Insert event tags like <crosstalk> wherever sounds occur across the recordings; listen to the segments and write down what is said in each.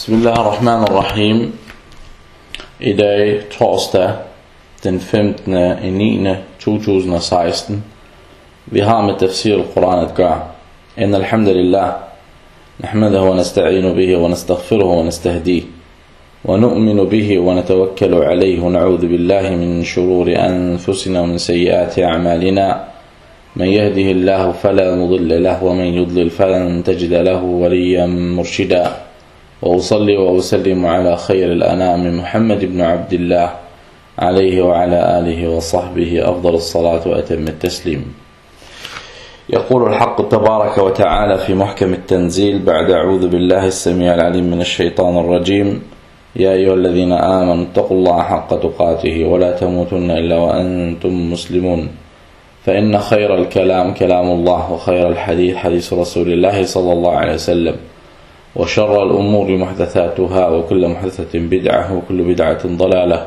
Bismillahirrahmanirrahim. I dag, torsdag, den 15. i 9. 2016. Vi har med tafsir al-Quran at gøre. الحمد لله نحمده ونستعين به ونستغفره ونستهديه ونؤمن به ونتوكل عليه ونعوذ بالله من شرور أنفسنا ومن سيئات أعمالنا من يهده الله فلا مضل له ومن يضلل فلن تجد له وليا مرشدا وأصلي وأسلم على خير الأنام محمد بن عبد الله عليه وعلى آله وصحبه أفضل الصلاة وأتم التسليم. يقول الحق تبارك وتعالى في محكم التنزيل بعد أعوذ بالله السميع العليم من الشيطان الرجيم يا أيها الذين آمنوا اتقوا الله حق تقاته ولا تموتن إلا وأنتم مسلمون. فإن خير الكلام كلام الله وخير الحديث حديث رسول الله صلى الله عليه وسلم. وشر الأمور محدثاتها وكل محدثة بدعة وكل بدعة ضلالة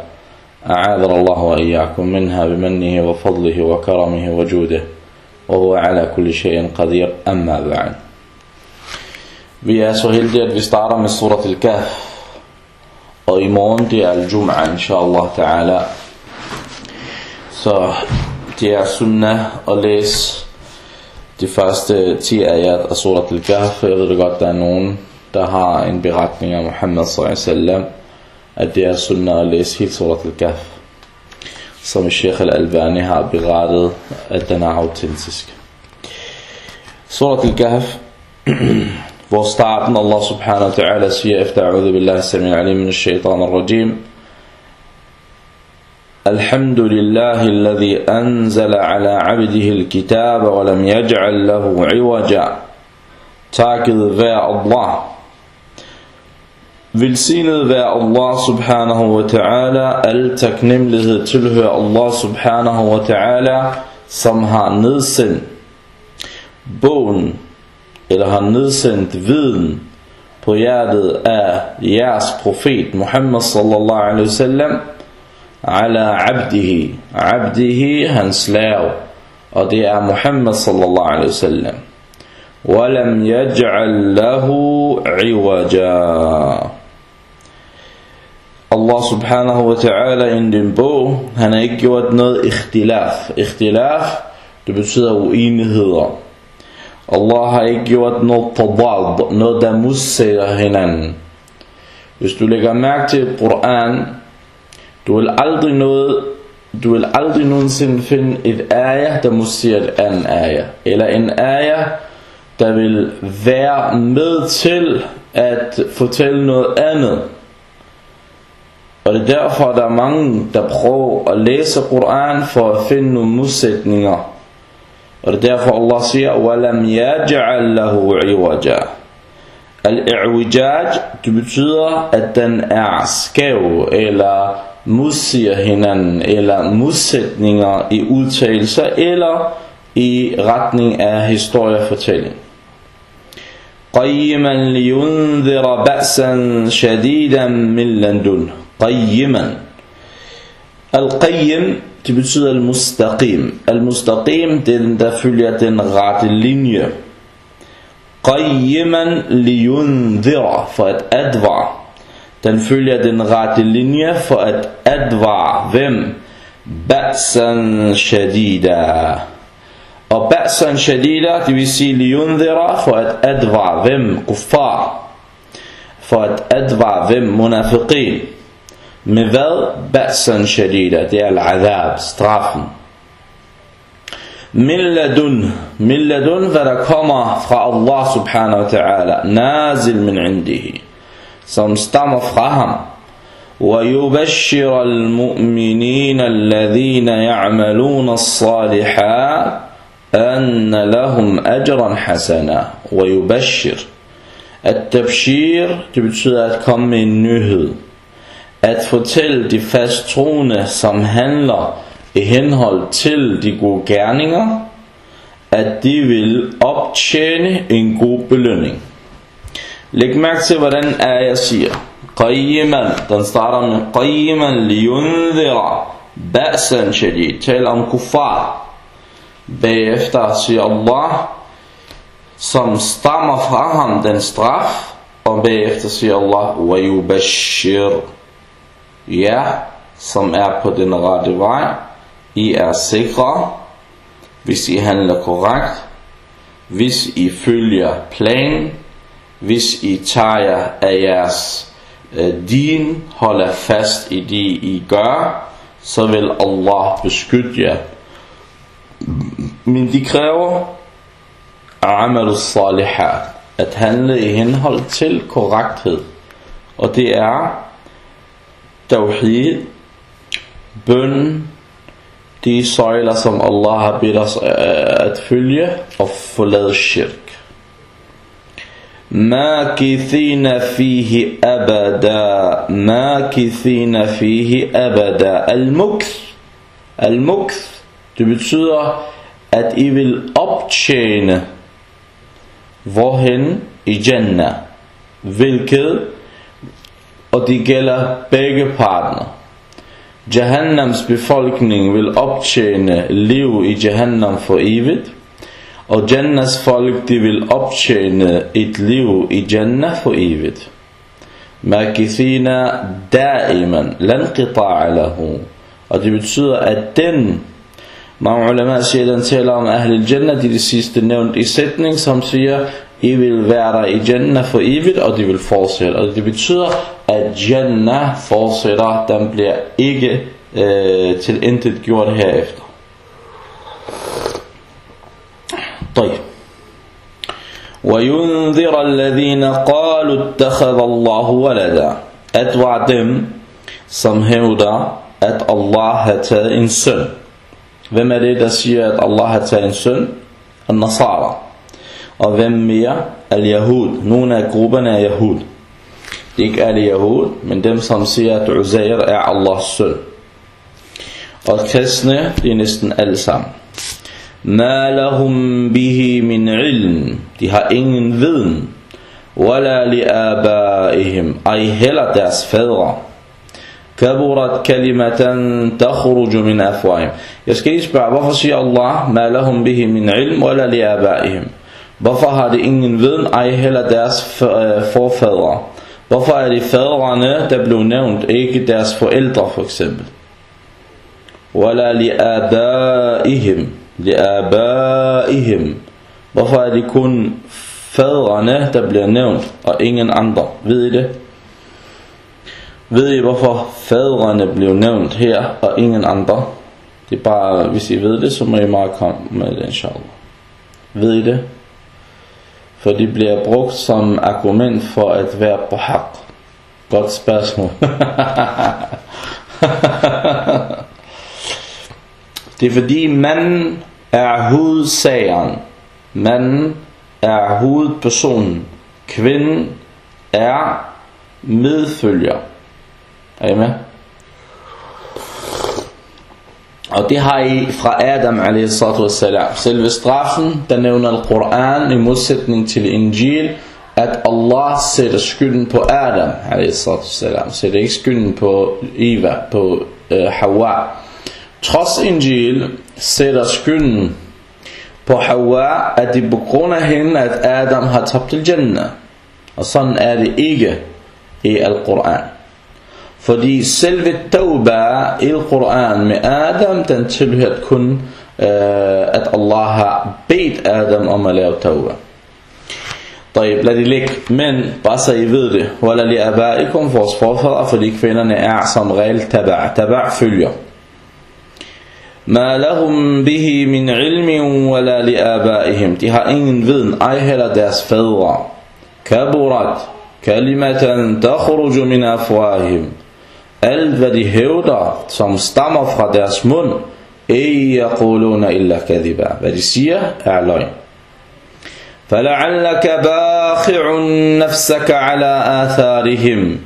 أعاذنا الله وإياكم منها بمنه وفضله وكرمه وجوده وهو على كل شيء قدير أما بعد Vi er så heldige, at vi starter med surat al-Kahf. Og i morgen, det er al-Jum'a, inshallah ta'ala. Så det er sunnah at læse de første 10 ayat af surat al-Kahf. Jeg ved det godt, der er nogen, der har en beretning af Muhammad sallallahu at det er sunnah at læse hele surat al-Kahf. Som Sheikh al-Albani har berettet, at den er autentisk. Surat al-Kahf, hvor starten Allah subhanahu wa ta'ala siger efter A'udhu billahi sami alim min shaitan al-rajim الحمد لله الذي أنزل على عبده الكتاب ولم يجعل له عوجا Takket være Allah Velsignet være Allah subhanahu wa ta'ala Al taknemmelighed tilhører Allah subhanahu wa ta'ala Som har nedsendt bogen Eller har nedsendt viden På hjertet af jeres profet Muhammad sallallahu alaihi wasallam Ala abdihi Abdihi hans slav Og det er Muhammad sallallahu alaihi wasallam ولم يجعل له عوجا Allah subhanahu wa ta'ala i den bog, han har ikke gjort noget ikhtilaf. Ikhtilaf, det betyder uenigheder. Allah har ikke gjort noget tadad, noget der modsætter hinanden. Hvis du lægger mærke til Koran, du vil aldrig noget du vil aldrig nogensinde finde et ayah, der modsiger et andet ayah. Eller en ayah, der vil være med til at fortælle noget andet. Og det er derfor, der er mange, der prøver at læse Koran for at finde nogle modsætninger. Og det er derfor, Allah siger, وَلَمْ يَجْعَلْ لَهُ عِوَجًا Al-i'wijaj, det betyder, at den er skæv, eller modsiger hinanden, eller modsætninger i udtalelser, eller i retning af historiefortælling. قيما لينذر بأسا شديدا من لندن قيما القيم تبتسد المستقيم. المستقيم تنتفلية غات اللينية قيما لينذر فأت أدفع. تنفلية غات اللينية فأت أدفع ذم بأسا شديدا. أو بأسا شديدا تبسي لينذر فأت أدفع ذم كفار. فأت أدفع ذم منافقين. Med hvad? Ba'san shadida, det er al-adab, straffen. Min ladun, min ladun, hvad der kommer fra Allah subhanahu wa ta'ala, nazil min indihi, som stammer fra ham. ويبشر المؤمنين الذين يعملون الصالحات أن لهم أجرا حسنا ويبشر التبشير det betyder at komme med en nyhed at fortælle de fast troende, som handler i henhold til de gode gerninger, at de vil optjene en god belønning. Læg mærke til, hvordan er jeg siger. Qayyiman, den starter med Qayyiman liyundhira ba'san shadid. Tal om kuffar. Bagefter siger Allah, som stammer fra ham den straf, og bagefter siger Allah, wa yubashir. Ja, som er på den rette vej. I er sikre, hvis I handler korrekt, hvis I følger planen, hvis I tager af jeres øh, din, holder fast i det I gør, så vil Allah beskytte jer. Men de kræver amal salihat, at handle i henhold til korrekthed. Og det er tawhid, bøn, de søjler, som Allah har bedt os at følge og forlade shirk. ماكثين فيه أبدا ماكثين فيه أبدا المكث المكث det betyder at I vil optjene hvorhen i Jannah hvilket Og det gælder begge partner Jahannams befolkning vil optjene liv i Jahannam for evigt og Jannas folk de vil optjene et liv i Jannah for evigt. Makithina daiman, lan qita'a lahu. Og det betyder, at den, mange ulema siger, den taler om Ahl Jannah, de er det sidste nævnt i sætning, som siger, I vil være i Jannah for evigt, og de vil fortsætte. Og det betyder, at Jannah fortsætter, den bliver ikke øh, til intet gjort herefter. طيب وينذر الذين قالوا اتخذ الله ولدا أتوع dem som hævder at Allah har taget en søn hvem er det der siger at Allah har taget en søn Al-Nasara og hvem mere Al-Yahud nogle af grupperne er Yahud det er ikke alle Yahud men dem som siger at Uzair er Allahs søn og kristne det er næsten alle sammen ما لهم به من علم de har ingen viden ولا لآبائهم أي heller deres fædre كبرت كلمة تخرج من أفواههم Jeg skal lige spørge, hvorfor siger Allah ما لهم به من علم ولا لآبائهم Hvorfor har de ingen viden, ej heller deres øh, forfædre? Hvorfor er det fædrene, der blev nævnt, ikke deres forældre for eksempel? Wala li abaihim, Hvorfor er det kun fædrene, der bliver nævnt, og ingen andre? Ved I det? Ved I, hvorfor fædrene blev nævnt her, og ingen andre? Det er bare, hvis I ved det, så må I meget komme med det, inshallah. Ved I det? For de bliver brugt som argument for at være på hak. Godt spørgsmål. <laughs> Det er fordi man er hovedsageren. Man er hovedpersonen. Kvinden er medfølger. Er I med? Og det har I fra Adam a.s. Selve straffen, der nævner Al-Quran i modsætning til Injil, at Allah sætter skylden på Adam a.s. Sætter ikke skylden på Eva, på øh, Hawa. Trods Injil sætter skylden på Hawa, at det på grund af hende, at Adam har tabt til Jannah. Og sådan er det ikke i Al-Quran. Fordi selve Tauba i Koranen med Adam, den tilhørte kun, øh, at Allah har bedt Adam om at lave Tauba. طيب لا دي ليك من بس يفيدي ولا لأبائكم فوس فوفر أفريك فينا نعصم غيل تبع تبع فليو. ما لهم به من علم ولا لأبائهم. تها إن فيدن أيهلا داس فضر كبرت كلمة تخرج من أفواههم. Alt hvad de hævder som stammer fra deres mund yaquluna illa kadhiba hvad de siger er løgn فلعلك باخع نفسك على آثارهم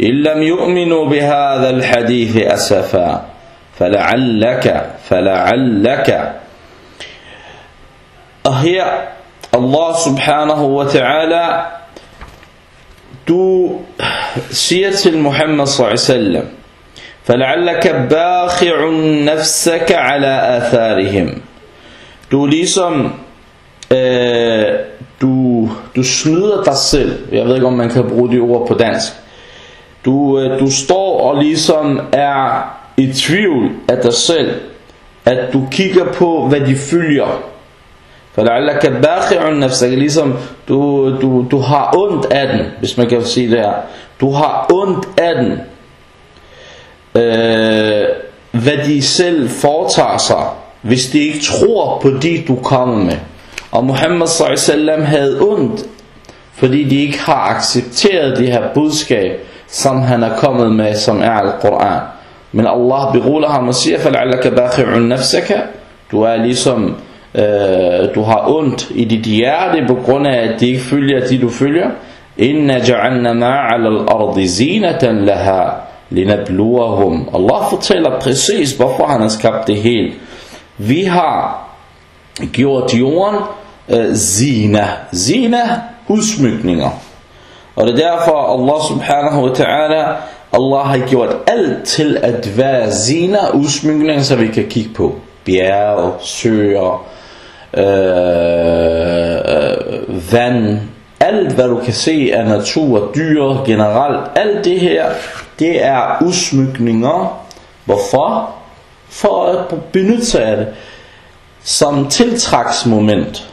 إن لم يؤمنوا بهذا الحديث أسفا فلعلك فلعلك Og her, Allah subhanahu wa ta'ala, du siger til Muhammad sallallahu فلعلك باخع نفسك على آثارهم Du ligesom, øh, du, du snyder dig selv. Jeg ved ikke, om man kan bruge de ord på dansk. Du, øh, du står og ligesom er i tvivl af dig selv. At du kigger på, hvad de følger. فلعلك باخع نفسك ligesom du, du, du har ondt af den hvis man kan sige det her du har ondt af den øh, hvad de selv foretager sig hvis de ikke tror på det du kommer med og Muhammad sallallahu havde ondt fordi de ikke har accepteret det her budskab som han er kommet med som er al-Quran men Allah beruller ham og siger فلعلك باخع نفسك du er ligesom øh, du har ondt i dit hjerte på grund af at de ikke følger de du følger inna ja'alna ma'ala al-ardi zinatan laha linabluwahum Allah fortæller præcis hvorfor han har skabt det hele vi har gjort jorden øh, zina zina udsmykninger og det er derfor Allah subhanahu wa ta'ala Allah har gjort alt til at være zina udsmykninger så vi kan kigge på bjerg, søer, Øh, øh, vand, alt hvad du kan se af natur, dyr generelt, alt det her, det er udsmykninger. Hvorfor? For at benytte sig af det som tiltræksmoment.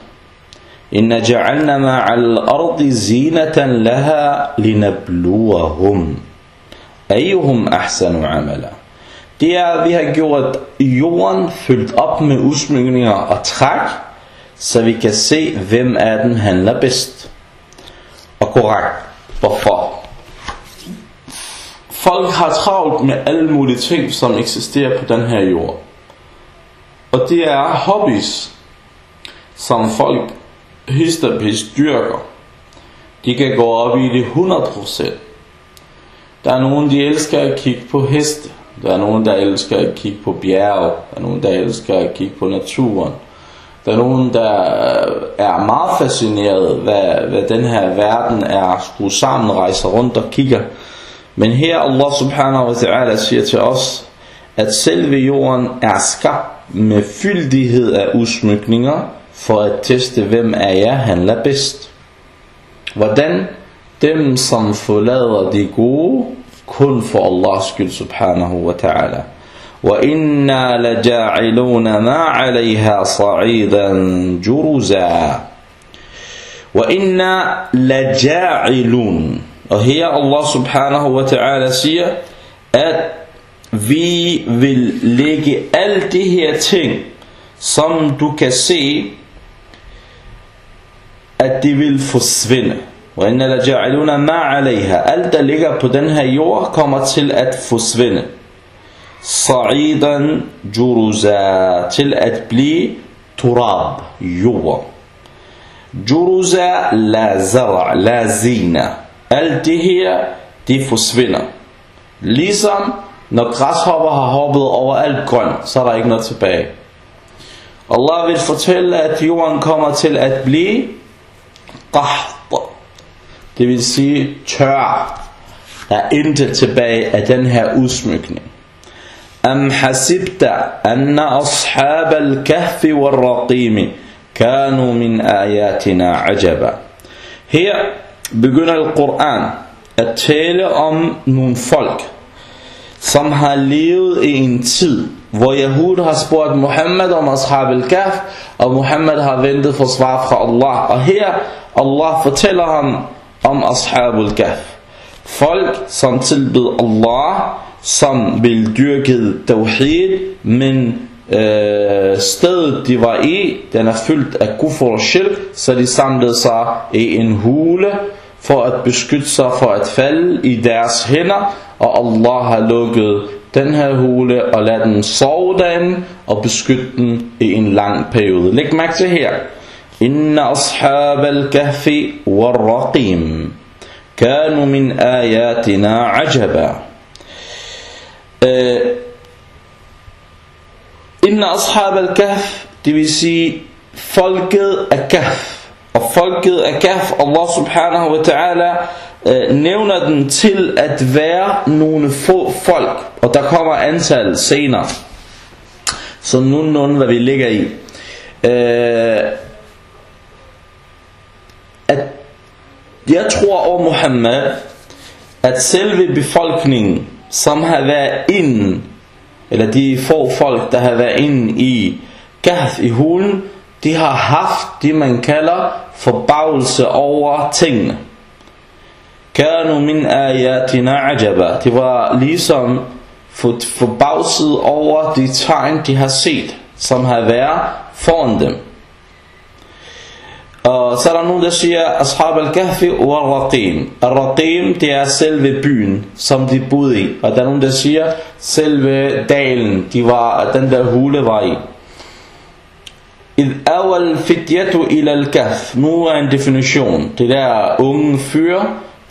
Inna ja'alna ma'al ardi zinatan laha linabluwahum. Ayyuhum ahsanu amala. Det er, at vi har gjort jorden fyldt op med udsmykninger og træk, så vi kan se, hvem af dem handler bedst. Og korrekt. Hvorfor? Folk har travlt med alle mulige ting, som eksisterer på den her jord. Og det er hobbies, som folk histerpis dyrker. De kan gå op i det 100%. Der er nogen, de elsker at kigge på heste. Der er nogen, der elsker at kigge på bjerge. Der er nogen, der elsker at kigge på naturen. Der er nogen, der er meget fascineret, hvad, hvad den her verden er skruet sammen, rejser rundt og kigger. Men her Allah subhanahu wa ta'ala siger til os, at selve jorden er skabt med fyldighed af udsmykninger, for at teste, hvem af jer handler bedst. Hvordan? Dem, som forlader de gode, kun for Allahs skyld subhanahu wa ta'ala. وإنا لجاعلون ما عليها صعيدا جرزا وإنا لجاعلون her Allah subhanahu wa ta'ala at vi vil lægge alle de her ting som du kan se at de vil forsvinde وإن لجاعلون ما عليها alt der ligger på den her jord kommer til at forsvinde juruza til at blive turab jord juruza la zara la zina alt det her det forsvinder ligesom når græshopper har hoppet over alt grønt så er der ikke noget tilbage Allah vil fortælle at jorden kommer til at blive qaht det vil sige tør der er intet tilbage af den her udsmykning أم حسبت أن أصحاب الكهف والرقيم كانوا من آياتنا عجبا Her begynder Al-Quran at tale om nogle folk, som har levet i en tid, hvor Yahud har spurgt Muhammad om Ashab al-Kahf, og Muhammad har ventet for svar fra Allah. Og her Allah fortæller ham om Ashab al-Kahf. Folk, som tilbed Allah, som ville dyrke tawhid, men øh, stedet de var i, den er fyldt af kufr og shirk, så de samlede sig i en hule for at beskytte sig for at falde i deres hænder, og Allah har lukket den her hule og lader den sove derinde og beskytte den i en lang periode. Læg mærke til her. Inna ashab al-kahfi wal-raqim kanu min ayatina ajaba. Øh, Inna ashab al-kahf, det vil sige folket af kahf. Og folket af kahf, Allah subhanahu wa ta'ala, øh, nævner den til at være nogle få folk. Og der kommer antal senere. Så nogenlunde hvad vi ligger i. Øh, Jeg tror over Muhammad, at selve befolkningen, som har været inde, eller de få folk, der har været inde i Kahf i hulen, de har haft det, man kalder forbavelse over tingene. Kanu min ayatina ajaba. Det var ligesom forbavset over de tegn, de har set, som har været foran dem. Og så er der nogen, der siger, Ashab al-Kahfi wa al-Raqim. Al-Raqim, det er selve byen, som de boede i. Og der er nogen, der siger, selve dalen, de var, den der hule var i. إذ أوى الفتية إلى الكهف Nu er en definition. Det der unge fyr,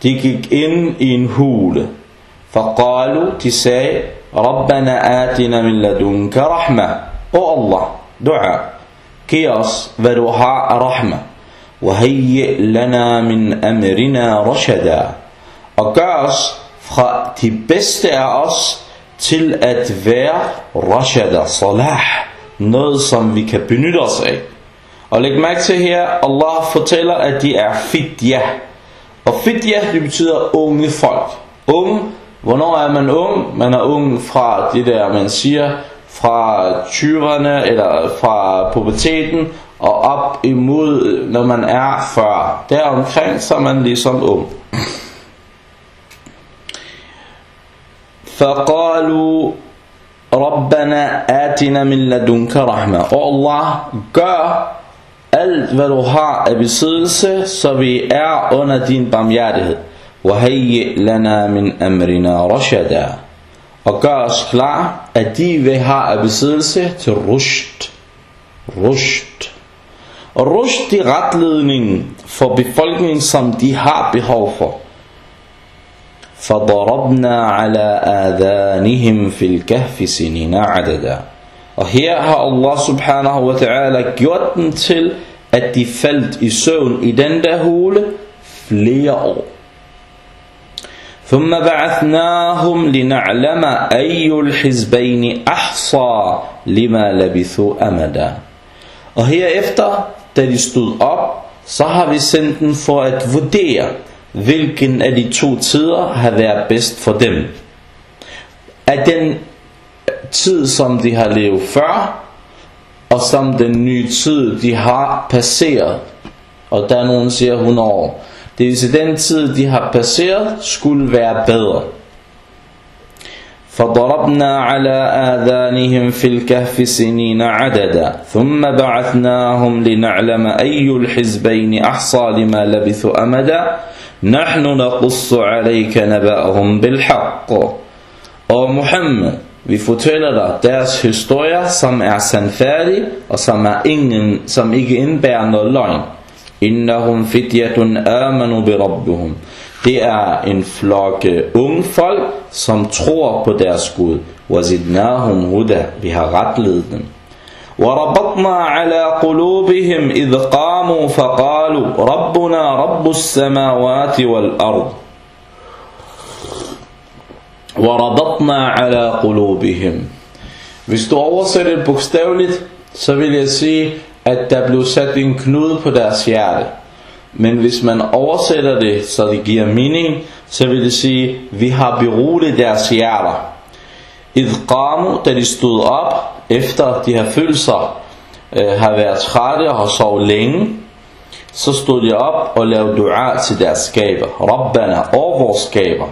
de gik ind i en hule. فقالوا, de sagde, ربنا آتنا من لدنك رحمة. O Allah, dua, giv os, hvad du har af rahma. وهيئ لنا من أمرنا رشدا. Og gør os fra de bedste af os til at være rashada, salah noget, som vi kan benytte os af. Og læg mærke til her, Allah fortæller, at de er fidya. Og fidya, det betyder unge folk. Unge, hvornår er man ung? Man er ung fra det der, man siger, fra 20'erne eller fra puberteten og op imod, når man er 40. Deromkring, så er man ligesom ung. فقالوا Rabbana atina min ladunka rahma. Og Allah, gør alt hvad du har af besiddelse, så vi er under din barmhjertighed. Wahayyi lana min amrina rashada. Og gør os klar, at de vil have af besiddelse til rushd. Rushd. Og rushd er retledning for befolkningen, som de har behov for. فضربنا على آذانهم في الكهف سنين عددا Og her har Allah subhanahu wa ta'ala gjort den til, at de faldt i søvn i den der hule flere år. ثم بعثناهم لنعلم أي الحزبين أحصى لما لبثوا أمدا Og herefter, da de stod op, så har vi sendt dem for at vurdere, hvilken af de to tider har været bedst for dem. Af den tid, som de har levet før, og som den nye tid, de har passeret. Og der er nogen, der siger 100 år. Det vil sige, den tid, de har passeret, skulle være bedre. فضربنا على آذانهم في الكهف سنين عددا ثم بعثناهم لنعلم أي الحزبين أحصى لما لبثوا أمدا نحن نقص عليك نبأهم بالحق Og Muhammed, vi fortæller dig deres historier, som er sandfærdige, og som, er ingen, som ikke indbærer noget løgn. Innahum fityatun amanu bi rabbuhum. Det er en flok unge folk, som tror på deres Gud. Wazidnahum huda. Vi har retledet dem. وربطنا على قلوبهم إذ قاموا فقالوا ربنا رب السماوات والأرض وربطنا على قلوبهم Hvis du oversætter det bogstaveligt, så vil jeg sige, at der blev sat en knude på deres hjerte. Men hvis man oversætter det, så det giver mening, så vil det sige, vi har beroliget deres hjerter. Idqamu, da de stod op, efter de har følt sig, øh, har været trætte og har sovet længe, så stod de op og lavede dua til deres skaber. Rabbana, og vores skaber.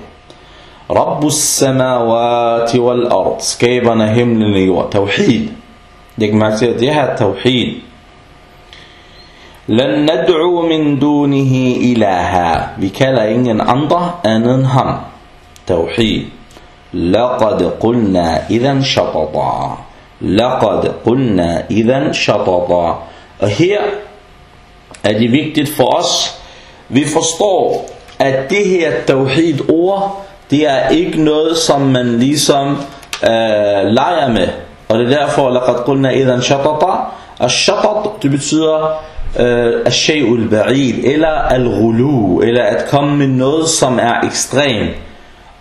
Rabbus samawati wal ard, skaberne himlen og jord. Tawhid. Det kan mærke til, at det her er tawhid. Lan nad'u min dunihi ilaha. Vi kalder ingen andre andet ham. Tawhid. Laqad qulna idhan shatata. Laqad qulna idhan shatata. Og her er det vigtigt for os, vi forstår, at det her tawhid-ord, det er ikke noget, som man ligesom øh, leger med. Og det er derfor, laqad qulna idhan shatata. Al-shatat, det betyder Øh, al ba'id eller al-ghulu, eller at komme med noget, som er ekstrem.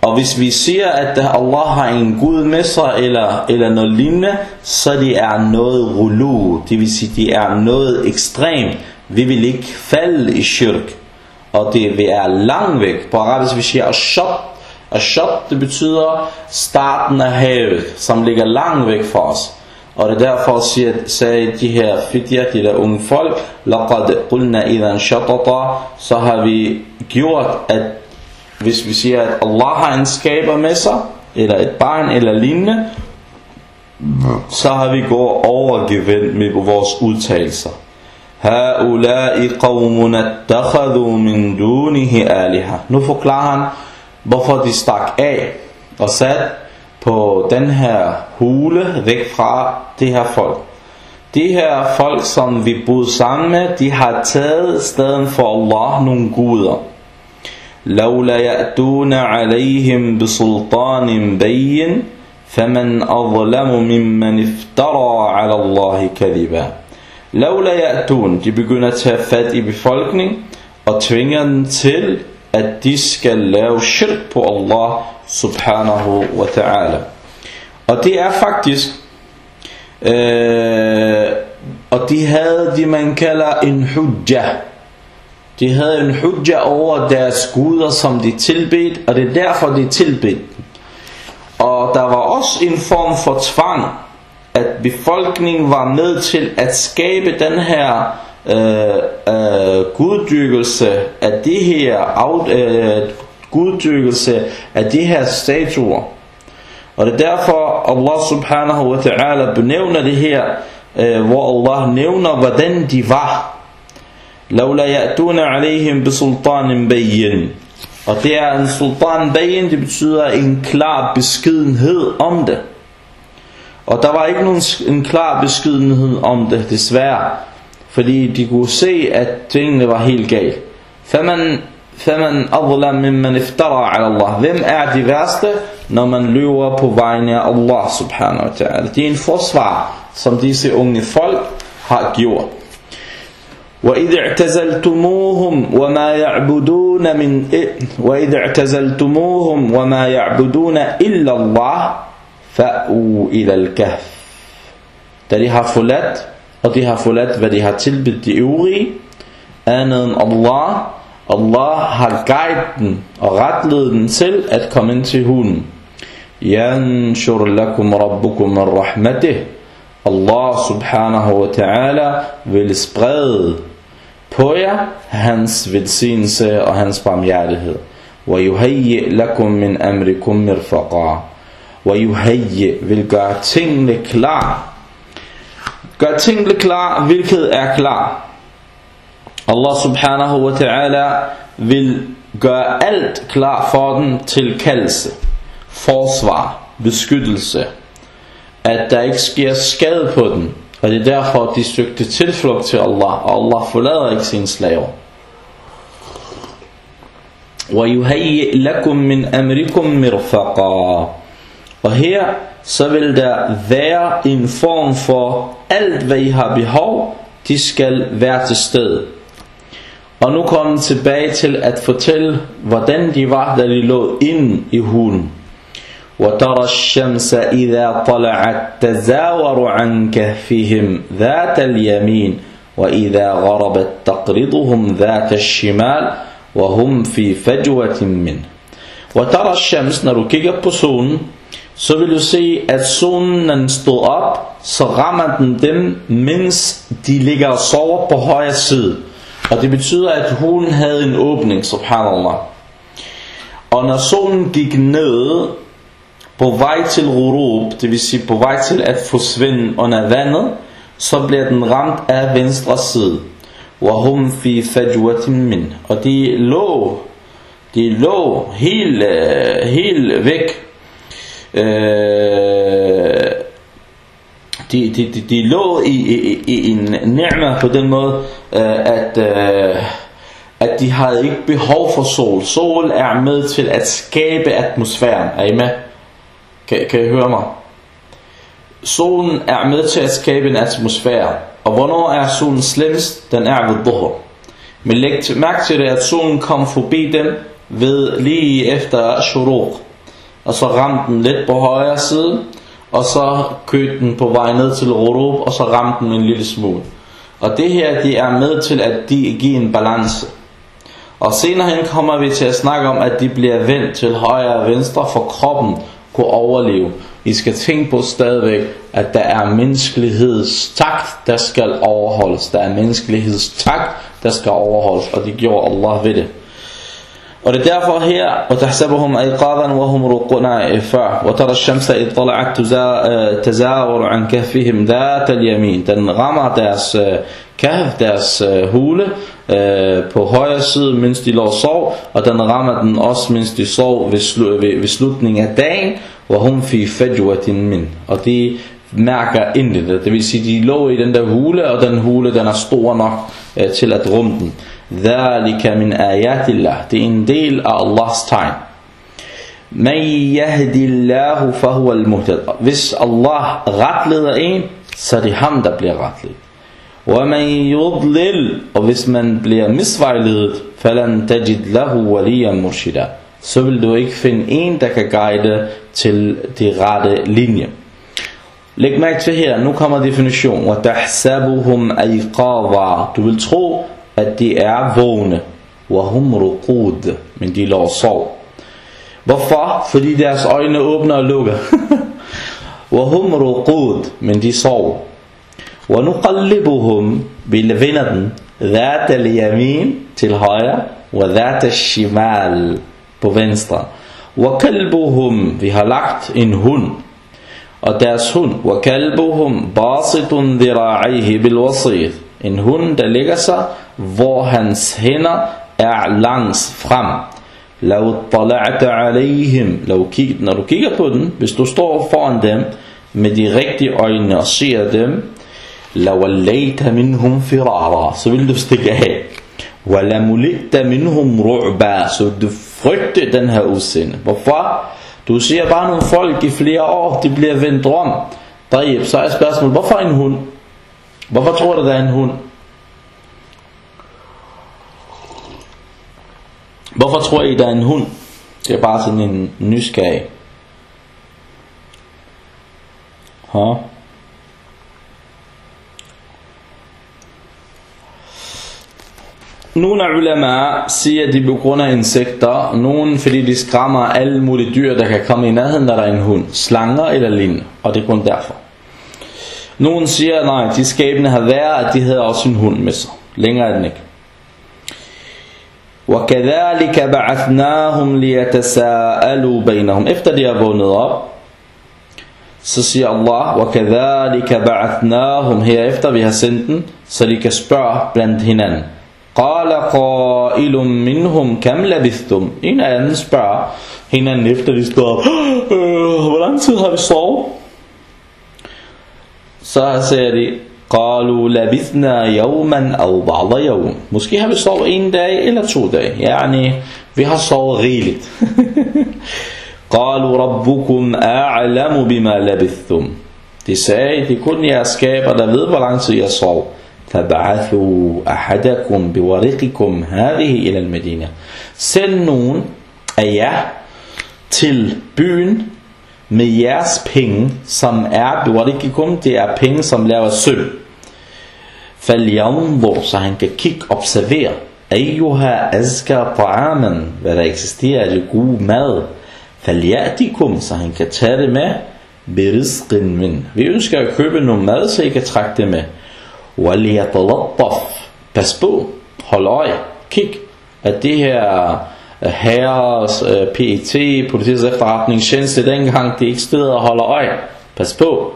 Og hvis vi siger, at Allah har en Gud med sig, eller, eller noget lignende, så det er noget rulu, det vil sige, det er noget ekstrem Vi vil ikke falde i shirk, og det vil er langt væk. På arabisk vi siger ashat. Ashat, det betyder starten af havet, som ligger langt væk fra os. Og det er derfor siger, sagde de her fidya, de der unge folk, لَقَدْ قُلْنَا إِذَا شَطَطَ Så har vi gjort, at hvis vi siger, at Allah har en skaber med sig, eller et barn eller lignende, så har vi gået overgevendt med vores udtalelser. هؤلاء قوم اتخذوا من دونه آلهة Nu forklarer han, hvorfor de stak af og sat på den her hule væk fra det her folk. De her folk, som vi boede sammen med, de har taget stedet for Allah nogle guder. لولا يأتون عليهم بسلطان بين فمن أظلم ممن افترى على الله كذبا لولا يأتون de begynder at tage fat i befolkningen og tvinger dem til at de skal lave shirk på Allah subhanahu wa ta'ala. Og det er faktisk øh, og de havde det man kalder en hujjah De havde en hujja over deres guder, som de tilbedte, og det er derfor, de tilbedte Og der var også en form for tvang, at befolkningen var med til at skabe den her øh, øh, guddyrkelse af de her af, øh, guddyrkelse af de her statuer. Og det er derfor Allah subhanahu wa ta'ala benævner det her, øh, hvor Allah nævner hvordan de var. لولا يأتون عليهم بسلطان بين Og det er en sultan bayin, det betyder en klar beskedenhed om det. Og der var ikke nogen en klar beskedenhed om det, desværre. Fordi de kunne se, at tingene var helt galt. فمن فمن أظلم ممن افترى على الله Hvem er de værste, når man løber på vegne af Allah subhanahu wa ta'ala? Det er en forsvar, som disse unge folk har gjort. وإذ اعتزلتموهم وما يعبدون من وإذ اعتزلتموهم وما يعبدون إلا الله فأووا إلى الكهف Da de har forladt, og de har forladt, hvad de har tilbedt de øvrige, andet end Allah, Allah har guidet den og retledet den til at komme ind til hunden. Yanshur lakum rabbukum min rahmatih. Allah subhanahu wa ta'ala vil sprede på jer hans velsignelse og hans barmhjertighed. وَيُهَيِّ لَكُم مِّنْ أَمْرِكُم مِّرْفَقًا وَيُهَيِّ vil gøre tingene klar. Gør tingene klar, hvilket er klar. Allah subhanahu wa ta'ala vil gøre alt klar for den til kaldelse, forsvar, beskyttelse, at der ikke sker skade på den, og det er derfor, de søgte tilflugt til Allah, og Allah forlader ikke sine slaver. وَيُهَيِّئْ لَكُم مِّنْ أَمْرِكُم مِّرْفَقًا Og her, så vil der være en form for alt, hvad I har behov, de skal være til stede. Og nu kommer tilbage til at fortælle, hvordan de var, da de lå inde i hulen. وترى الشمس إذا طلعت تزاور عن كهفهم ذات اليمين وإذا غربت تقرضهم ذات الشمال وهم في فجوة منه وترى الشمس når du kigger på solen så vil du se at solen den stod op så rammer den dem mens de ligger og sover på højre side og det betyder at hulen havde en åbning subhanallah og når solen gik ned på vej til rurub, det vil sige på vej til at forsvinde under vandet, så bliver den ramt af venstre side. Wahum fi fajwatin min. Og de lå, de lå helt, øh, helt væk. Øh, de, de, de, de lå i, i, i en nærmere på den måde, øh, at, øh, at de havde ikke behov for sol. Sol er med til at skabe atmosfæren. Er I med? Kan, kan I høre mig? Solen er med til at skabe en atmosfære. Og hvornår er solen slemmest? Den er ved dhuhr. Men læg til, mærke til det, at solen kom forbi dem ved lige efter shuruq. Og så ramte den lidt på højre side, og så kødte den på vej ned til rurub, og så ramte den en lille smule. Og det her, det er med til at de give en balance. Og senere hen kommer vi til at snakke om, at de bliver vendt til højre og venstre, for kroppen kunne overleve. I skal tænke på stadigvæk, at der er menneskelighedstakt, der skal overholdes. Der er menneskelighedstakt, der skal overholdes, og det gjorde Allah ved det. Og det er derfor her, وتحسبهم أيقاظا وهم رقنا før, وترى الشمس إذ طلعت تزاور عن كهفهم ذات اليمين. Den rammer deres kahf, deres hule, på højre side, mens de lå og sov, og den rammer den også, mens de sov ved, slu, ved, ved slutningen af dagen, hvor hun fik fajwatin min. Og de mærker intet. Det vil sige, de lå i den der hule, og den hule, den er stor nok øh, til at rumme den. ذلك من آيات الله. تنديل الله تايم من يهدي الله فهو المهتد. بس الله غاتل ان سري هم بلي غاتل ومن يضلل وبس من بلي مسفايلد فلن تجد له وليا مرشدا. Så vil du ikke finde en, der kan guide til de rette linje. Læg mærke til her, nu kommer definitionen. Du vil tro, at de er vågne. وَهُمْ رُقُودِ Men de lå sov. Hvorfor? Fordi deres øjne åbner og lukker. وَهُمْ رُقُود Men de sover. ونقلبهم بالفندن ذات اليمين til højre وذات الشمال på venstre وكلبهم vi har lagt en hund og deres hund وكلبهم باسط ذراعيه بالوسيط en hund der ligger sig hvor hans hænder er langs frem لو طلعت عليهم لو kig, når du kigger på den hvis du står foran dem med de rigtige øjne og ser dem لوليت منهم فرارا så vil du stikke af ولملئت منهم رعبا så du frygte den her udsende hvorfor? du ser bare nogle folk i flere år de bliver vendt om Drib, så er spørgsmålet hvorfor en hund? Hvorfor tror du der er en hund? hvorfor tror I der er en hund? det er bare sådan en nysgerrig Hå? Nogle af ulema siger, at de på grund af insekter, nogle fordi de skræmmer alle mulige dyr, der kan komme i nærheden, når der er en hund, slanger eller lignende, og det er kun derfor. Nogle siger, at nej, de skabene har været, at de havde også en hund med sig. Længere er den ikke. وَكَذَلِكَ بَعَثْنَاهُمْ لِيَتَسَاءَلُوا بَيْنَهُمْ Efter de har vågnet op, så siger Allah, وَكَذَلِكَ بَعَثْنَاهُمْ Herefter vi har sendt den, så de kan spørge blandt hinanden. قال قائل منهم كم لبثتم En af anden spørger hinanden efter de står op Hvor lang tid har vi sovet? Så siger de قالوا لبثنا يوما أو بعض يوم Måske har vi sovet en dag eller to dage Yani vi har sovet rigeligt قالوا ربكم أعلم بما لبثتم De sagde, det er kun jeres skaber, der ved, hvor lang tid jeg sov. فبعثوا أحدكم بورقكم هذه إلى المدينة Send nogen af jer til byen med jeres penge, som er biwarikikum, det er penge, som laver sølv. Faljandur, så han kan kigge, observere. Ayyuha azka ta'aman, hvad der eksisterer af det gode mad. Faljatikum, så han kan tage det med. Berizqin min. Vi ønsker at købe noget mad, så I kan trække det med. Waliyatalattaf. Pas på, hold øje, kig, at det her herres uh, PET, politiets efterretningstjeneste dengang, det er ikke stedet at holde øje. Pas på.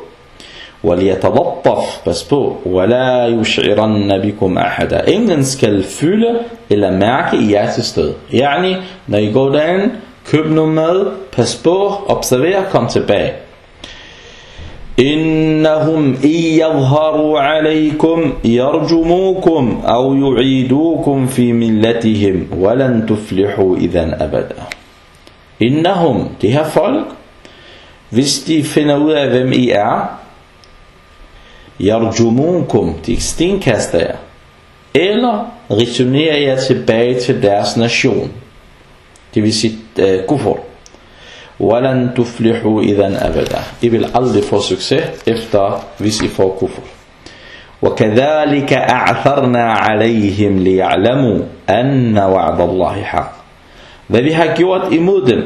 وَلْيَتَلَطَّفْ Pas på. وَلَا يُشْعِرَنَّ بِكُمْ أَحَدًا Ingen skal fylde eller mærke i jeres sted. Yani, når I går derind, køb noget mad, pas på, observer, kom tilbage. إنهم إن يظهروا عليكم يرجموكم أو يعيدوكم في ملتهم ولن تفلحوا إذا أبدا إنهم de her folk hvis de finder ud af hvem I er yarjumukum de stenkaster jer eller returnerer jer tilbage til deres nation det vil sige uh, kufur وَلَن تُفْلِحُوا إِذَنْ أَبَدًا I vil aldrig få succes efter, hvis I får kufr. وكذلك أعثرنا عليهم ليعلموا أن وعد الله حق Hvad vi har gjort imod dem,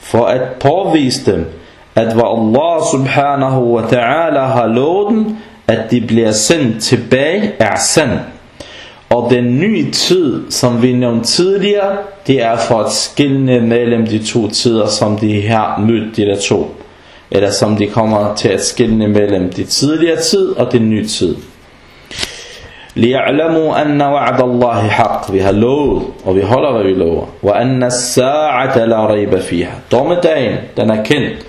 for at påvise dem, at hvad Allah subhanahu wa ta'ala har lovet dem, at de bliver sendt tilbage, er sand. Og den nye tid, som vi nævnte tidligere, det er for at skille mellem de to tider, som de her mødte de der to. Eller som de kommer til at skille mellem de tidligere tid og den nye tid. ليعلموا أن وعد الله حق vi har lovet og vi holder hvad vi lover وأن الساعة لا ريب فيها dommedagen den er kendt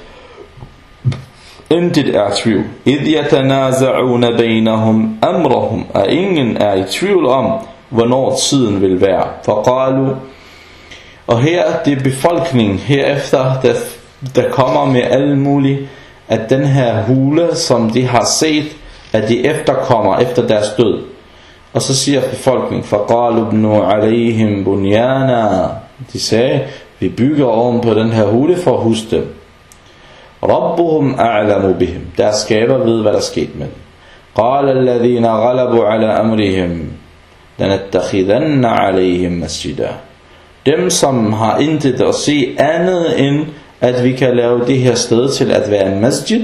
Intet er tvivl. Id yatanaza'una bainahum amrahum. Og ingen er i tvivl om, hvornår tiden vil være. Faqalu. Og her, det befolkning herefter, der, der kommer med alle mulige, at den her hule, som de har set, at de efterkommer efter deres død. Og så siger befolkningen, Faqalu ibn alayhim bunyana. De sagde, vi bygger oven på den her hule for at huske dem. رَبُّهُمْ أَعْلَمُ بِهِمْ Deres skaber ved, hvad der skete med dem. قَالَ الَّذِينَ غَلَبُوا عَلَى أَمْرِهِمْ لَنَتَّخِذَنَّ عَلَيْهِمْ مَسْجِدًا Dem, som har intet at se andet end, at vi kan lave det her sted til at være en masjid,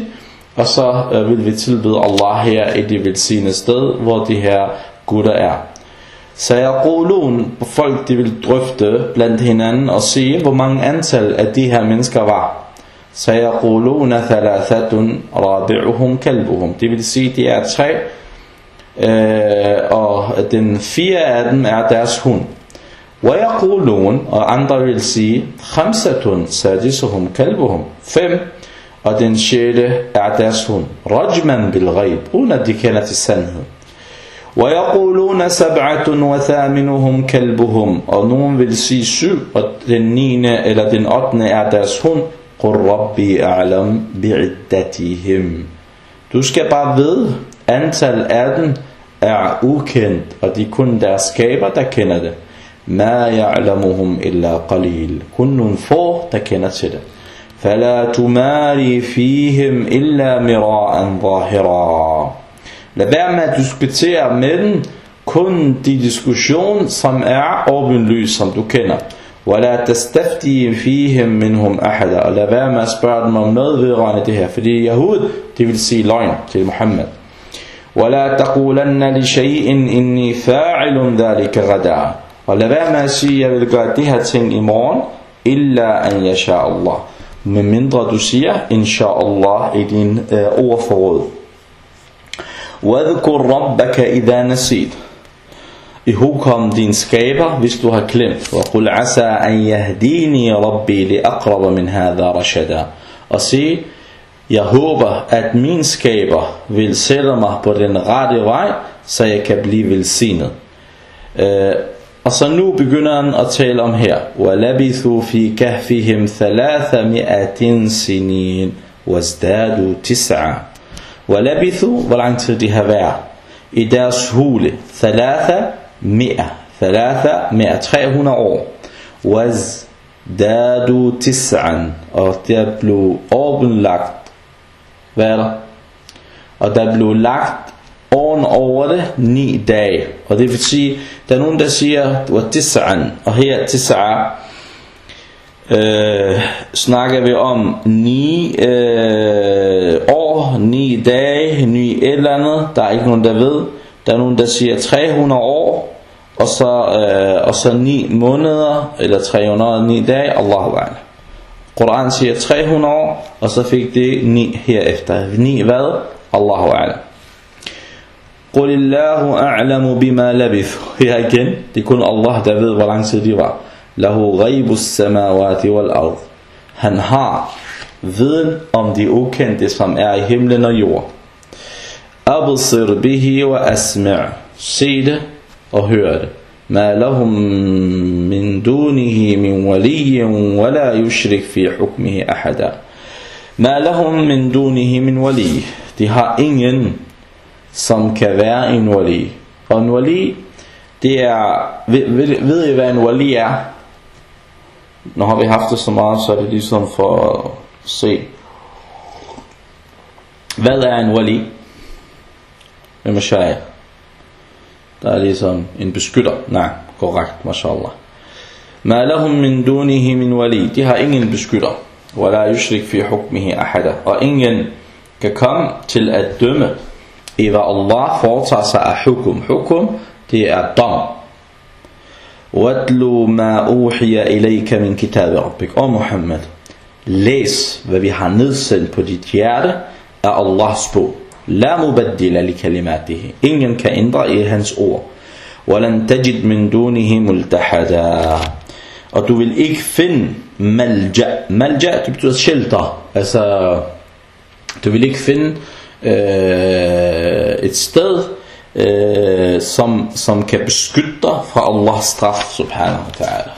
og så øh, vil vi tilbyde Allah her i det velsignede sted, hvor de her gutter er. Så jeg Sayaqulun, folk de vil drøfte blandt hinanden og se, hvor mange antal af de her mennesker var. سيقولون ثلاثة رابعهم كلبهم. تي بيد سي تي ات تري آه دن فياد مع داس هون ويقولون عن طريق سي خمسة سادسهم كلبهم فم ادن شيل اعتاس هون رجما بالغيب هنا دي كانت السنة ويقولون سبعة وثامنهم كلبهم ونون بالسي سو إلى دن اتن اعتاس هون قل ربي أعلم بعدتهم du skal bare vide antal af dem er ukendt og de kun deres skaber der kender det ما يعلمهم إلا قليل kun nogle få der kender til det فلا تماري فيهم إلا مراء ظاهرا Lad være med at diskutere med dem kun de diskussion, som er åbenlys, som du kender. ولا تستفتي فيهم منهم أحدا og lad være med at spørge dem om noget vedrørende det her fordi Yahud det vil sige løgn til Muhammad ولا تقولن لشيء إني فاعل ذلك غدا og lad være med at sige jeg vil gøre det her ting i morgen إلا أن يشاء الله med mindre du siger inshallah i din øh, ordforråd وَذْكُرْ رَبَّكَ إِذَا نَسِيد Ihugkom din skaber, hvis du har glemt. وَقُلْ عَسَىٰ أَنْ يَهْدِينِي رَبِّي لِأَقْرَبَ مِنْ هَذَا رَشَدًا Og se, jeg håber, at min skaber vil sætte mig på den rette vej, så jeg kan blive velsignet. Uh, og så nu begynder han at tale om her. وَلَبِثُوا فِي كَهْفِهِمْ ثَلَاثَ سِنِينَ وَازْدَادُوا تِسْعًا Walabithu, hvor lang tid de har været i deres hule. Thalatha mi'a. Thalatha mi'a. 300 år. Was dadu tis'an. Og der blev åbenlagt. Hvad er der? Og der blev lagt oven over det ni dage. Og det vil sige, der er nogen, der siger, var tis'an. Og her tis'a øh, snakker vi om ni øh, år, ni dage, ni et eller andet. Der er ikke nogen, der ved. Der er nogen, der siger 300 år, og så, øh, og så 9 måneder, eller 309 dage, Allahu Akbar. Koran siger 300 år, og så fik det 9 herefter. 9 hvad? Allahu Akbar. قل الله أعلم بما لبث Her igen, det er kun Allah, der ved, hvor lang tid de var. له غيب السماوات والأرض Han har viden om de ukendte, som er i himlen og jord. Wa asmi' Se det og hør det. ما لهم من دونه من ولي ولا يشرك في حكمه أحدا ما لهم من دونه من ولي De har ingen, som kan være en wali. Og en wali, det er, ved, ved, ved I hvad en wali er? Nu har vi haft det så meget, så er det ligesom for at se, hvad er en wali? Hvem er shaya? Der er ligesom en beskytter. Nej, korrekt, mashallah. Ma lahum min dunihi min wali. De har ingen beskytter. Wala yushrik fi hukmihi ahada. Og ingen kan komme til at dømme i hvad Allah foretager sig af hukum. Hukum, det er dom. وَاتْلُوا مَا أُوحِيَ إِلَيْكَ مِنْ كِتَابِ رَبِّكَ Og Muhammad, læs hvad vi har nedsendt på dit hjerte af Allahs bog. Mubaddila li kalimatihi. Ingen kan ændre i hans ord. وَلَنْ تَجِدْ مِنْ دُونِهِ مُلْتَحَدًا Og du vil ikke finde malja. Malja, det betyder shelter. Altså, du vil ikke finde øh, et sted, øh, som, som kan beskytte dig fra Allahs straf, subhanahu wa ta'ala.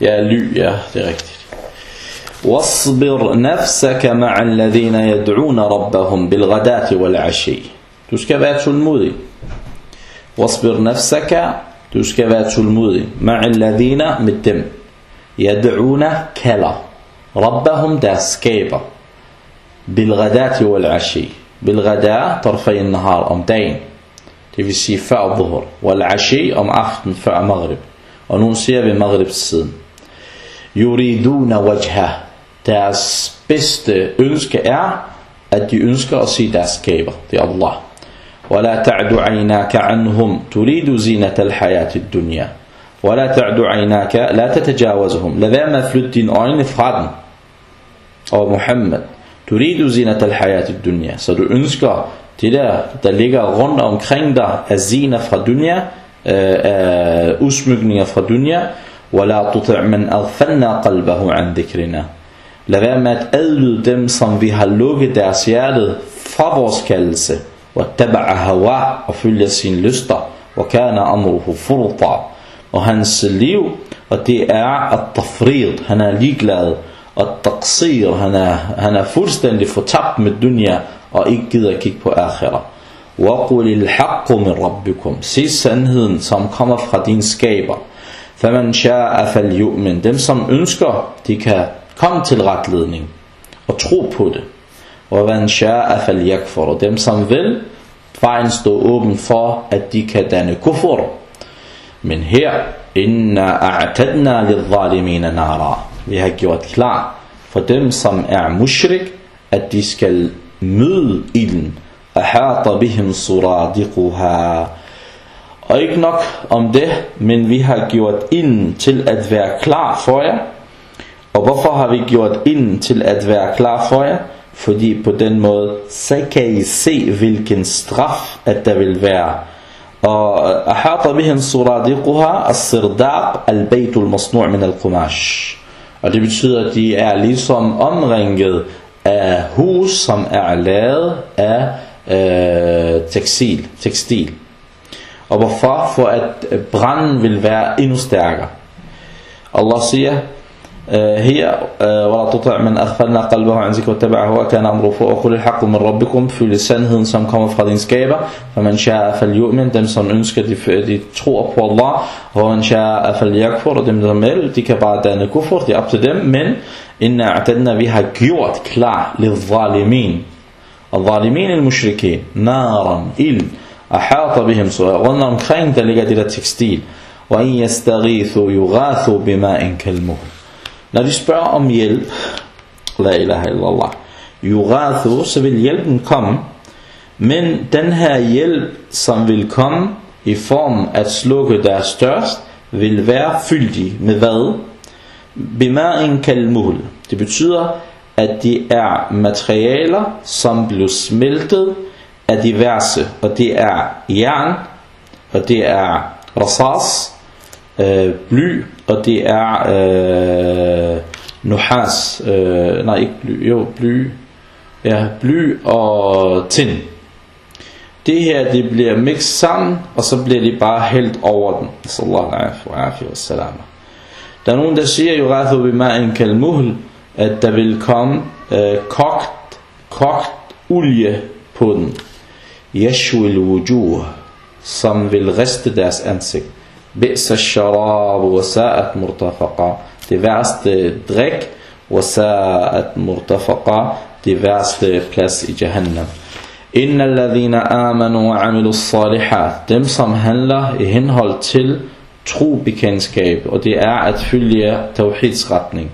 Ja, ly, ja, det er rigtigt. واصبر نفسك مع الذين يدعون ربهم بالغداة والعشي. تشكبات المودي؟ واصبر نفسك تشكبات المودي؟ مع الذين متم. يدعون كلا. ربهم داس كيبا بالغداة والعشي. بالغداة طرفي النهار أم دين. تفسي فاء الظهر. والعشي أم أخت فاء مغرب. أنونسيا بمغرب السن. يريدون وجهه. Deres bedste ønske er, at de ønsker at se deres skaber. Det er Allah. ولا تعد عيناك عنهم تريد زينة الحياة الدنيا ولا تعد عيناك لا تتجاوزهم lad være med at flytte dine øjne fra dem og Muhammad تريد زينة الحياة الدنيا så du ønsker det der der ligger rundt omkring dig af zina fra dunya af udsmykninger fra dunya ولا تطع من أغفلنا قلبه عن ذكرنا Lad være med at adlyde dem, som vi har lukket deres hjerte fra vores kaldelse. وَاتَّبَعَ هَوَا og følger sine lyster. وَكَانَ أَمْرُهُ فُرُطًا Og hans liv, og det er at tafrid, han er ligeglad. Og taqsir, han er, han er fuldstændig fortabt med dunya, og ikke gider at kigge på akhira. وَقُلِ الْحَقُّ مِنْ رَبِّكُمْ Sig sandheden, som kommer fra din skaber. فَمَنْ شَاءَ فَلْيُؤْمِنْ Dem som ønsker, de kan Kom til retledning og tro på det. Og man sha'a falyakfur. Og dem som vil, vejen står åben for, at de kan danne kufur. Men her, inna a'tadna lidhalimina nara. Vi har gjort klar for dem, som er mushrik, at de skal møde ilden. Ahata bihim suradiquha. Og ikke nok om det, men vi har gjort ilden til at være klar for jer, og hvorfor har vi gjort inden til at være klar for jer? Fordi på den måde, så kan I se, hvilken straf, at der vil være. Og ahata bihin suradiquha as-sirdaq al-bayt al-masnu' min al-qumash. Og det betyder, at de er ligesom omringet af hus, som er lavet af øh, tekstil, tekstil. Og hvorfor? For at branden vil være endnu stærkere. Allah siger, آه، هي آه، ولا تطع من أغفلنا قلبه عن ذكر واتبع هو كان أمره فوق الحق من ربكم في لسان هنسم كما فخدين سكيبة فمن شاء فليؤمن دم سن انسك دي, دي أبو الله ومن شاء فليكفر دم دم ميل دي كبعد دان كفر دي أبت دم من إن اعتدنا بها جيوت كلا للظالمين. الظالمين المشركين نارا إل أحاط بهم سؤال وأنا مخين دلقة دي لتكستيل. وإن يستغيثوا يغاثوا بماء كالمهل. Når de spørger om hjælp, la ilaha illallah, yugathu, så vil hjælpen komme, men den her hjælp, som vil komme i form at slukke deres størst, vil være fyldig med hvad? Bima'in kalmul. Det betyder, at de er materialer, som blev smeltet af diverse, og det er jern, og det er rasas, øh, bly, og det er øh, nuhas, øh, nej ikke bly, jo bly, ja, bly og tin. Det her, det bliver mixet sammen, og så bliver de bare hældt over den. Sallallahu alaihi wa sallam. Der er nogen, der siger, yurathu bima'in kalmuhl, at der vil komme øh, kogt, kogt olie på den. Yashwil wujuh, som vil riste deres ansigt. بئس الشراب وساءت مرتفقا det værste drik وساءت مرتفقا det værste plads i Jahannam Inna alladhina amanu wa amilu salihat. Dem som handler i henhold til trobekendskab, og det er at følge tawhidsretning.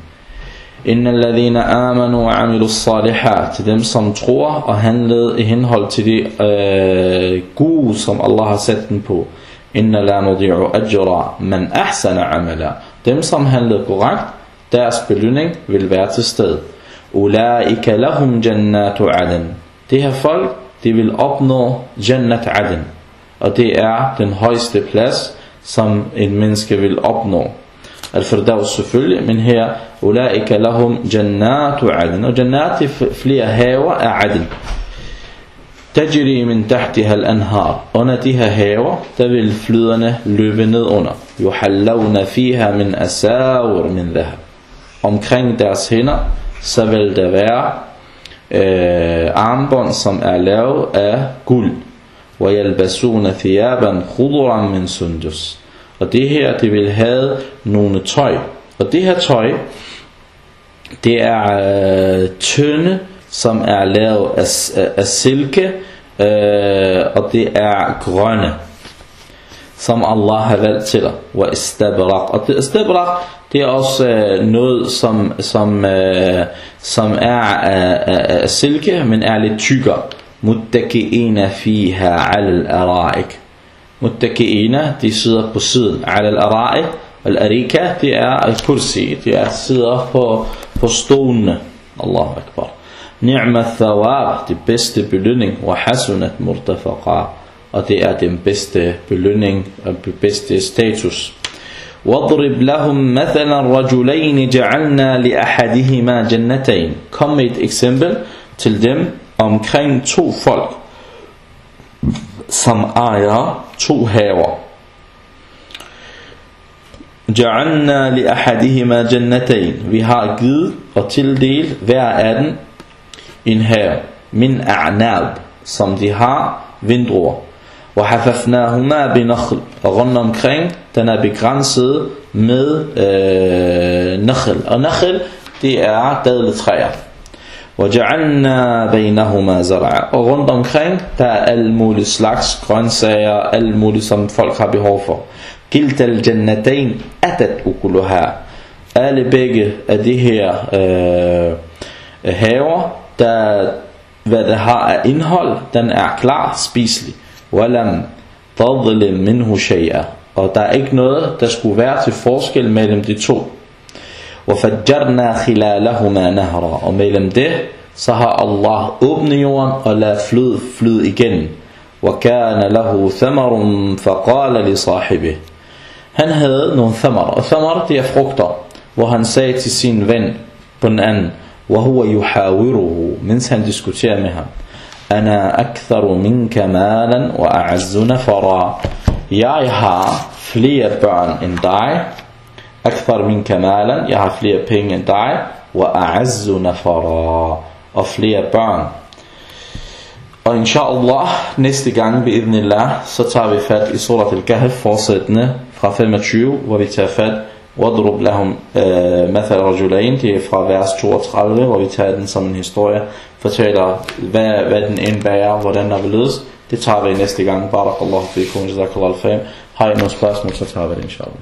Inna alladhina amanu wa amilu salihat. Dem som tror og handlede i henhold til de øh, gode, som Allah har sat dem på. Inna la nudi'u ajra man ahsana amala. Dem som handlede korrekt, deres belønning vil være til stede. Ulaika lahum jannatu adn. Det her folk, de vil opnå Jannat adn. Og det er den højeste plads, som en menneske vil opnå. Al-Firdaus selvfølgelig, men her, Ulaika lahum Jannatu adn. Og Jannat er flere haver er adn. Tajri min tahtiha al-anhar. Under de her haver, der vil flyderne løbe ned under. Yuhallawna fiha min asawir min dhahab. Omkring deres hænder, så vil der være øh, armbånd, som er lavet af guld. وَيَلْبَسُونَ ثِيَابًا خُضُرًا min sundus. Og det her, det vil have nogle tøj. Og det her tøj, det er øh, tynde, som er lavet af, af, silke, øh, og det er grønne, som Allah har valgt til dig. Wa istabrak. Og det, istabrak, det er også øh, noget, som, som, øh, som er af, af, af silke, men er lidt tykkere. Muttaki'ina fiha al araik. Muttaki'ina, de sidder på siden. Al araik. Al-arika, det er al-kursi. Det er sidder på, på stolene. Allahu akbar. Ni'ma thawab, det bedste belønning. Wa hasunat murtafaqa. Og det er den bedste belønning og bedste status. واضرب لهم مثلا رجلين جعلنا لأحدهما جنتين Kom med et eksempel til dem omkring to folk, som ejer to haver. جعلنا لأحدهما جنتين Vi har givet og tildelt hver af dem en have min a'nab, som de har vindruer. وحففناهما بنخل og rundt omkring den er begrænset med øh, nakhl og nakhl det er dadletræer وجعلنا بينهما زرعا og rundt omkring der er alle mulige slags grøntsager alle mulige som folk har behov for كلتا الجنتين أتت أكلها alle begge af de her øh, haver der hvad det har af indhold den er klar spiselig وَلَمْ تَظْلِمْ مِنْهُ شَيْئًا Og der er ikke noget, der skulle være til forskel mellem de to. وَفَجَّرْنَا خِلَالَهُمَا نَهْرًا Og mellem det, så har Allah åbnet jorden og ladet flød flyde igen. وَكَانَ لَهُ ثَمَرٌ فَقَالَ لِصَاحِبِهِ Han havde nogle thamar, og thamar det er frugter, hvor han sagde til sin ven på den anden, وهو يحاوره من سان ديسكوتي أنا أكثر منك مالا وأعز نفرا. يا ها فلير بان إن داي أكثر منك مالا يا ها فلير بين إن داي وأعز نفرا. وفلير بان. Og inshallah, næste gang ved Idnillah, så tager vi fat i Surat al-Kahf, fortsættende fra 25, hvor vi tager fat وَضْرُبْ لَهُمْ مَثَلَ رَجُلَيْن Det er fra vers 32, hvor vi tager den som en historie, fortæller, hvad, hvad den indbærer, hvordan der vil ledes. Det tager vi næste gang. Barakallahu fikum, jazakallahu al Har I nogle spørgsmål, så tager vi det inshallah.